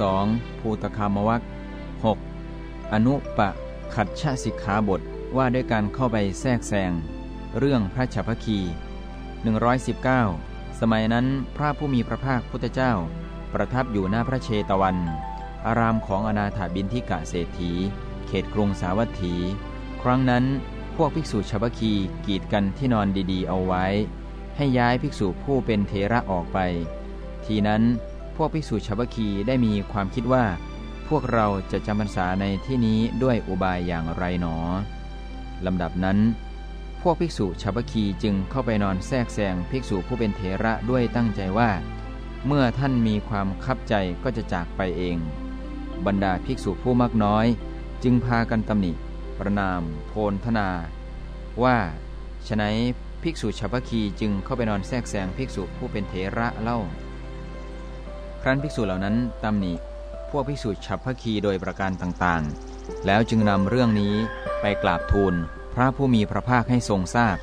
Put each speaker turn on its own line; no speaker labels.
2. ภูตคามวัก 6. อนุปะขัดชสิกขาบทว่าด้วยการเข้าไปแทรกแซงเรื่องพระฉัพคี 119 สมัยนั้นพระผู้มีพระภาคพุทธเจ้า ประทับอยู่หน้าพระเชตวัน อารามของอนาถาบินทิกะเศรษฐี เขตกรุงสาวัตถี ครั้งนั้นพวกภิกษุชาวพคีกีดกันที่นอนดีๆเอาไว้ ให้ย้ายภิกษุผู้เป็นเทระออกไป ทีนั้น พวกภิกษุชาวคีได้มีความคิดว่า พวกเราจะจำพรรษาในที่นี้ด้วยอุบายอย่างไรหนอลำดับนั้น พวกภิกษุชาวคีจึงเข้าไปนอนแทรกแซงภิกษุผู้เป็นเทระด้วยตั้งใจว่า เมื่อท่านมีความคับใจก็จะจากไปเอง บรรดาภิกษุผู้มากน้อย จึงพากันตำหนิ ประนาม โพลธนา ว่าฉนัยภิกษุชาวคีจึงเข้าไปนอนแทรกแซงภิกษุผู้เป็นเถระเล่า ครั้นภิกษุเหล่านั้นตำหนิพวกภิกษุฉับพคีโดยประการต่างๆ แล้วจึงนำเรื่องนี้ไปกราบทูล พระผู้มีพระภาคให้ทรงทราบ